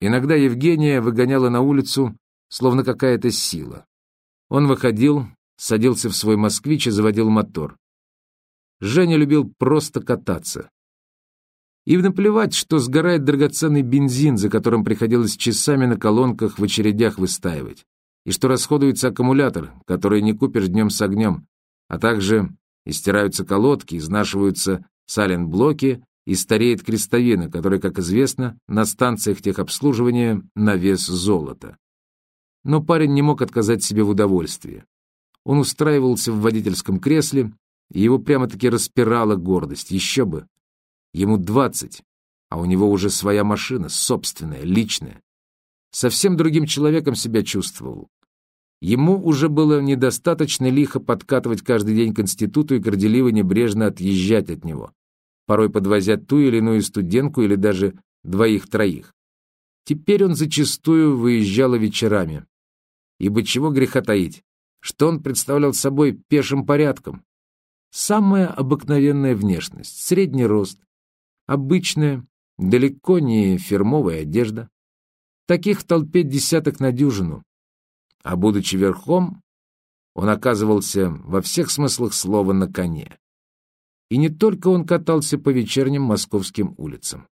Иногда Евгения выгоняла на улицу, словно какая-то сила. Он выходил, садился в свой «Москвич» и заводил мотор. Женя любил просто кататься. И наплевать, что сгорает драгоценный бензин, за которым приходилось часами на колонках в очередях выстаивать, и что расходуется аккумулятор, который не купишь днем с огнем, а также истираются колодки, изнашиваются сален-блоки и стареет крестовина, которая, как известно, на станциях техобслуживания на вес золота. Но парень не мог отказать себе в удовольствии. Он устраивался в водительском кресле, и его прямо-таки распирала гордость. Еще бы! Ему двадцать, а у него уже своя машина, собственная, личная. Совсем другим человеком себя чувствовал. Ему уже было недостаточно лихо подкатывать каждый день к институту и горделиво небрежно отъезжать от него, порой подвозя ту или иную студентку или даже двоих-троих. Теперь он зачастую выезжал вечерами. Ибо чего греха таить, что он представлял собой пешим порядком. Самая обыкновенная внешность, средний рост, обычная, далеко не фирмовая одежда. Таких в толпе десяток на дюжину а будучи верхом, он оказывался во всех смыслах слова на коне. И не только он катался по вечерним московским улицам.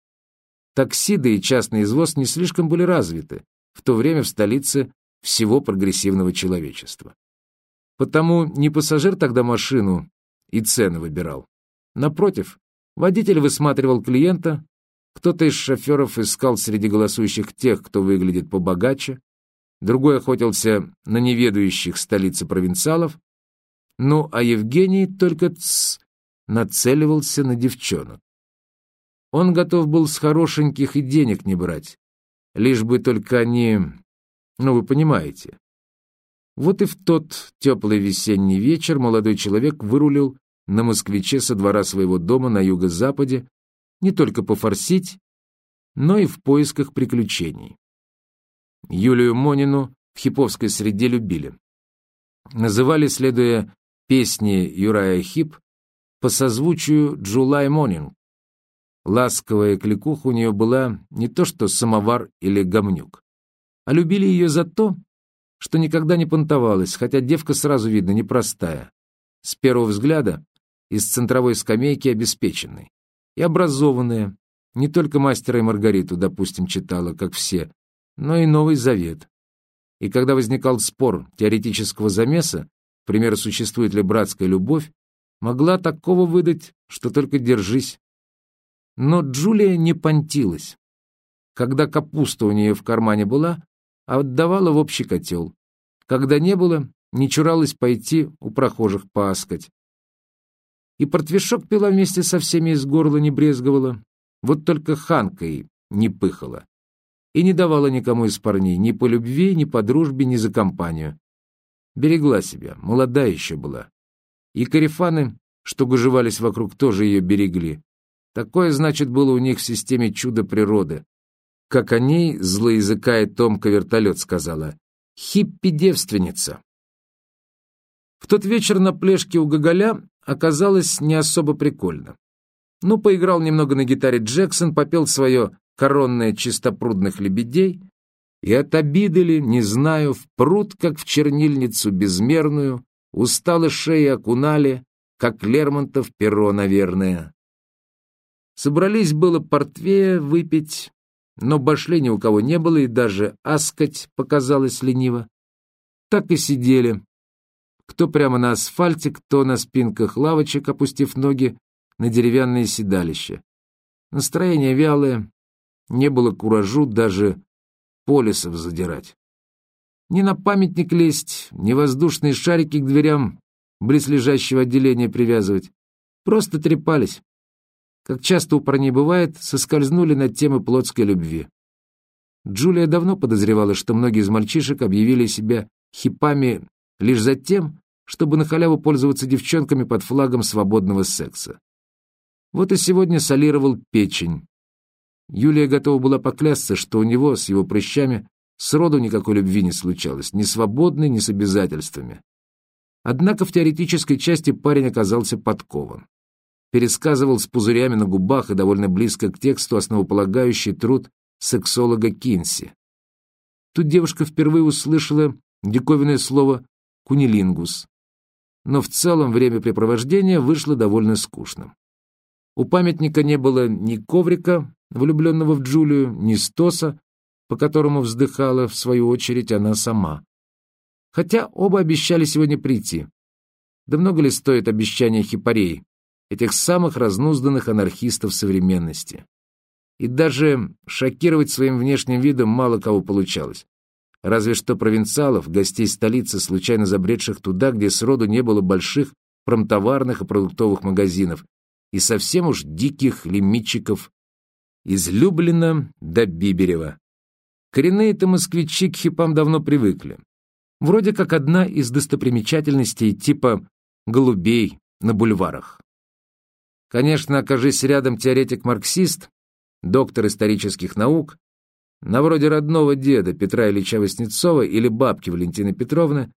Такси, да и частный извоз не слишком были развиты, в то время в столице всего прогрессивного человечества. Потому не пассажир тогда машину и цены выбирал. Напротив, водитель высматривал клиента, кто-то из шоферов искал среди голосующих тех, кто выглядит побогаче, другой охотился на неведающих столицы провинциалов, ну а Евгений только ц нацеливался на девчонок. Он готов был с хорошеньких и денег не брать, лишь бы только они... Ну, вы понимаете. Вот и в тот теплый весенний вечер молодой человек вырулил на москвиче со двора своего дома на юго-западе не только пофорсить, но и в поисках приключений. Юлию Монину в хиповской среде любили. Называли, следуя песни Юрая Хип, по созвучию Джулай Монинг. Ласковая кликуха у нее была не то что самовар или гомнюк, а любили ее за то, что никогда не понтовалась, хотя девка сразу видно непростая. С первого взгляда из центровой скамейки обеспеченной. И образованная, не только мастера и Маргариту, допустим, читала, как все, но и Новый Завет. И когда возникал спор теоретического замеса, к примеру, существует ли братская любовь, могла такого выдать, что только держись. Но Джулия не понтилась. Когда капуста у нее в кармане была, отдавала в общий котел. Когда не было, не чуралась пойти у прохожих пааскать. И портвишок пила вместе со всеми из горла не брезговала, вот только ханкой не пыхала и не давала никому из парней ни по любви, ни по дружбе, ни за компанию. Берегла себя, молодая еще была. И карифаны, что гужевались вокруг, тоже ее берегли. Такое, значит, было у них в системе чудо природы. Как о ней злоязыкая Томка вертолет сказала. Хиппи-девственница. В тот вечер на плешке у Гоголя оказалось не особо прикольно. Ну, поиграл немного на гитаре Джексон, попел свое коронная чистопрудных лебедей, и от обиды ли, не знаю, в пруд, как в чернильницу безмерную, устало шеи окунали, как Лермонтов перо, наверное. Собрались было портвея выпить, но башли ни у кого не было, и даже аскать показалось лениво. Так и сидели. Кто прямо на асфальте, кто на спинках лавочек, опустив ноги на деревянные седалища. Настроение вялое, не было куражу даже полисов задирать. Ни на памятник лезть, ни воздушные шарики к дверям близлежащего отделения привязывать. Просто трепались. Как часто у парней бывает, соскользнули над темы плотской любви. Джулия давно подозревала, что многие из мальчишек объявили себя хипами лишь за тем, чтобы на халяву пользоваться девчонками под флагом свободного секса. Вот и сегодня солировал печень, Юлия готова была поклясться, что у него с его прыщами сроду никакой любви не случалось, ни свободной, ни с обязательствами. Однако в теоретической части парень оказался подкован. Пересказывал с пузырями на губах и довольно близко к тексту основополагающий труд сексолога Кинси. Тут девушка впервые услышала диковинное слово «кунилингус», но в целом времяпрепровождение вышло довольно скучным. У памятника не было ни коврика, влюбленного в Джулию, ни стоса, по которому вздыхала, в свою очередь, она сама. Хотя оба обещали сегодня прийти. Да много ли стоит обещание хипарей, этих самых разнузданных анархистов современности? И даже шокировать своим внешним видом мало кого получалось. Разве что провинциалов, гостей столицы, случайно забредших туда, где сроду не было больших промтоварных и продуктовых магазинов, и совсем уж диких лимитчиков из Люблина до Биберева. Коренные-то москвичи к хипам давно привыкли. Вроде как одна из достопримечательностей типа голубей на бульварах. Конечно, окажись рядом теоретик-марксист, доктор исторических наук, на вроде родного деда Петра Ильича Васнецова или бабки Валентины Петровны,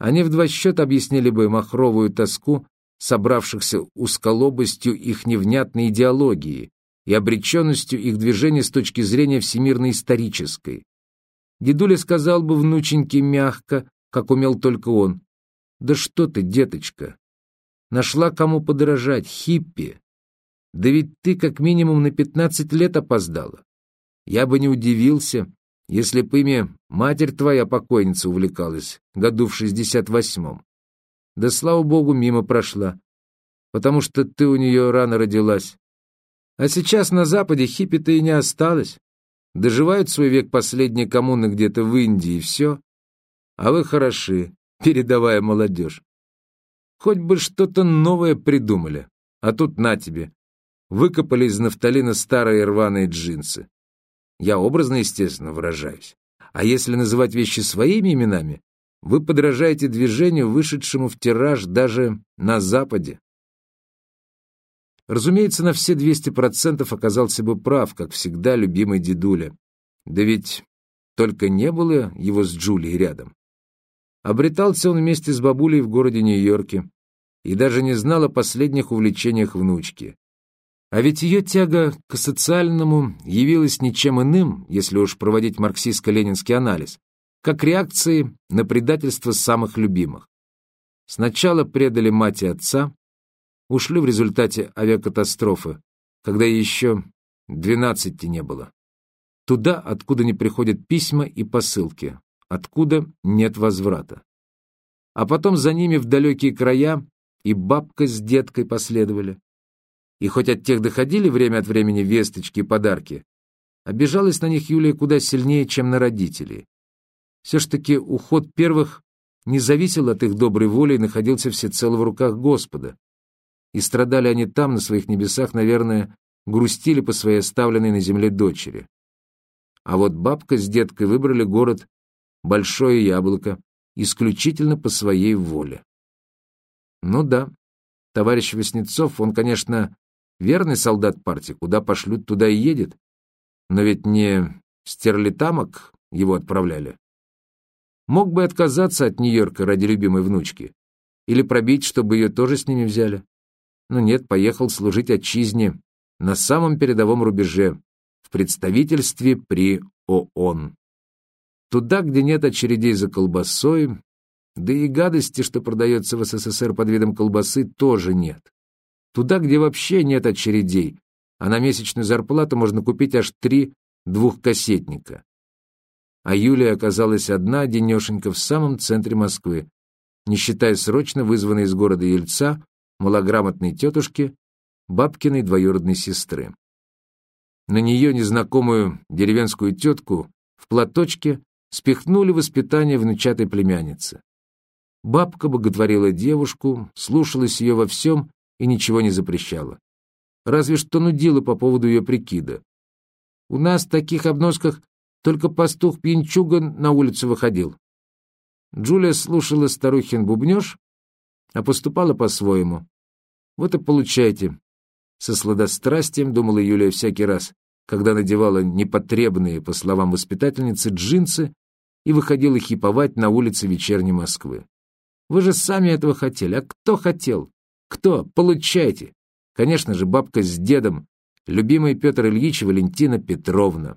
они в два счета объяснили бы махровую тоску, собравшихся узколобостью их невнятной идеологии и обреченностью их движения с точки зрения всемирно-исторической. Дедуля сказал бы внученьке мягко, как умел только он, «Да что ты, деточка, нашла кому подражать, хиппи. Да ведь ты как минимум на пятнадцать лет опоздала. Я бы не удивился, если бы ими матерь твоя покойница увлекалась, году в шестьдесят восьмом. Да, слава богу, мимо прошла, потому что ты у нее рано родилась. А сейчас на Западе хиппи-то и не осталось. Доживают свой век последние коммуны где-то в Индии, и все. А вы хороши, передовая молодежь. Хоть бы что-то новое придумали, а тут на тебе. Выкопали из нафталина старые рваные джинсы. Я образно, естественно, выражаюсь. А если называть вещи своими именами, вы подражаете движению, вышедшему в тираж даже на Западе. Разумеется, на все 200% оказался бы прав, как всегда, любимый дедуля. Да ведь только не было его с Джулией рядом. Обретался он вместе с бабулей в городе Нью-Йорке и даже не знал о последних увлечениях внучки. А ведь ее тяга к социальному явилась ничем иным, если уж проводить марксистско-ленинский анализ, как реакции на предательство самых любимых. Сначала предали мать и отца, ушли в результате авиакатастрофы, когда еще двенадцати не было. Туда, откуда не приходят письма и посылки, откуда нет возврата. А потом за ними в далекие края и бабка с деткой последовали. И хоть от тех доходили время от времени весточки и подарки, обижалась на них Юлия куда сильнее, чем на родителей. Все ж таки уход первых не зависел от их доброй воли и находился всецело в руках Господа. И страдали они там, на своих небесах, наверное, грустили по своей оставленной на земле дочери. А вот бабка с деткой выбрали город Большое Яблоко исключительно по своей воле. Ну да, товарищ Васнецов, он, конечно, верный солдат партии, куда пошлют, туда и едет. Но ведь не стерлитамок его отправляли. Мог бы отказаться от Нью-Йорка ради любимой внучки. Или пробить, чтобы ее тоже с ними взяли. Но нет, поехал служить отчизне на самом передовом рубеже, в представительстве при ООН. Туда, где нет очередей за колбасой, да и гадости, что продается в СССР под видом колбасы, тоже нет. Туда, где вообще нет очередей, а на месячную зарплату можно купить аж три двухкассетника. А Юлия оказалась одна, денешенька, в самом центре Москвы, не считая срочно вызванной из города Ельца малограмотной тетушки, бабкиной двоюродной сестры. На нее незнакомую деревенскую тетку в платочке спихнули воспитание внучатой племянницы. Бабка боготворила девушку, слушалась ее во всем и ничего не запрещала. Разве что нудила по поводу ее прикида. У нас в таких обносках только пастух пьянчуга на улицу выходил. Джулия слушала старухин бубнеж, а поступала по-своему. Вот и получайте. Со сладострастием думала Юлия всякий раз, когда надевала непотребные, по словам воспитательницы, джинсы и выходила хиповать на улице вечерней Москвы. Вы же сами этого хотели. А кто хотел? Кто? Получайте. Конечно же, бабка с дедом, любимый Петр Ильич Валентина Петровна.